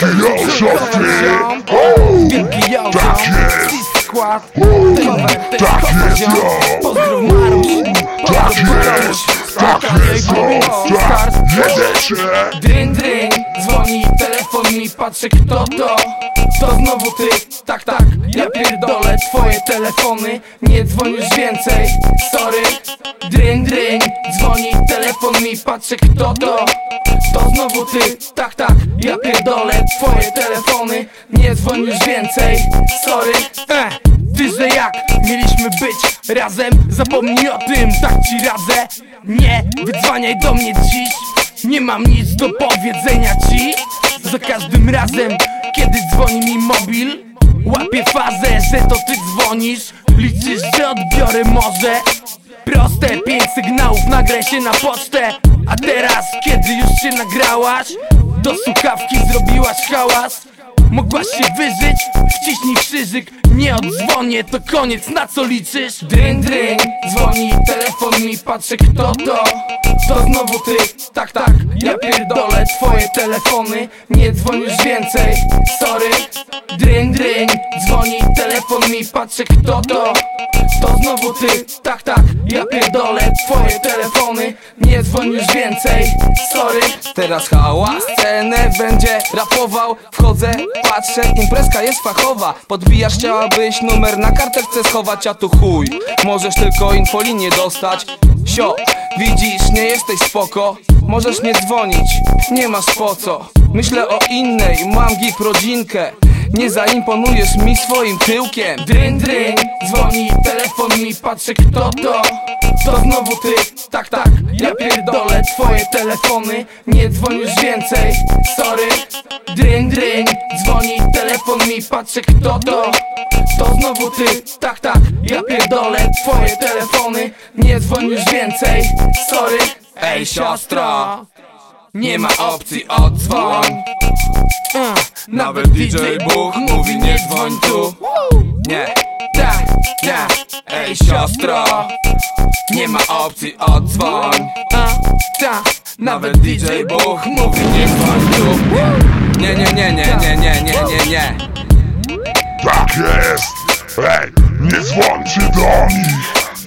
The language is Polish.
Wielki Joszowski Wielki Jojo Tak jest. Skład Tak jest yo Pozdrów Maruś Tak jest. Tak jest. Tak jedziecie. Dryn, dryn, dzwoni telefon mi, patrzę kto to. To znowu ty, tak, tak, ja pierdolę twoje telefony. Nie dzwoń już więcej, sorry. Dryn, dryn, dzwoni telefon mi, patrzę kto to To znowu ty, tak, tak, ja pierdolę twoje telefony. Nie dzwoń już więcej, sorry. Eh. Wiesz, że jak mieliśmy być razem? Zapomnij o tym, tak ci radzę. Nie wydzwaniaj do mnie dziś. Nie mam nic do powiedzenia ci. Za każdym razem, kiedy dzwoni mi mobil Łapię fazę, że to ty dzwonisz. Liczysz, że odbiorę może. Proste, pięć sygnałów, nagraj się na pocztę A teraz, kiedy już się nagrałaś Do słuchawki zrobiłaś hałas. Mogłaś się wyżyć, wciśnij krzyżyk Nie odzwonię, to koniec, na co liczysz? Dryn, dryn, dzwoni telefon mi, patrzę kto to. To znowu ty, tak, tak, ja pierdolę twoje telefony. Nie dzwoń już więcej, sorry. Dryn, dryn, dzwoni telefon mi, patrzę kto to. To znowu ty, tak, tak, ja pierdolę twoje telefony Nie dzwoń już więcej, sorry. Teraz hałas, scenę będzie rapował. Wchodzę, patrzę, imprezka jest fachowa. Podbijasz, chciałabyś numer na karteczce schować A tu chuj, możesz tylko infolinię dostać. Sio, widzisz, nie jesteś spoko. Możesz nie dzwonić, nie masz po co. Myślę o innej, mam git rodzinkę. Nie zaimponujesz mi swoim tyłkiem. Dryn, dryn, dzwoni telefon mi, patrzę kto to. To znowu ty, tak, tak, ja pierdolę twoje telefony. Nie dzwoń już więcej, sorry. Dryn, dryn, dzwoni telefon mi, patrzę kto to. To znowu ty, tak, tak, ja pierdolę twoje telefony. Nie dzwoń już więcej, sorry. Ej siostro, nie ma opcji odzwoń. Nawet DJ Bóg mówi nie dzwoń tu. Nie, tak, tak, ej siostro Nie ma opcji odzwoń. A, ta, nawet DJ Bóg mówi nie dzwoń tu. nie, nie, nie, nie, nie, nie, nie, nie, nie. Tak jest. Ej, nie dzwońcie do nich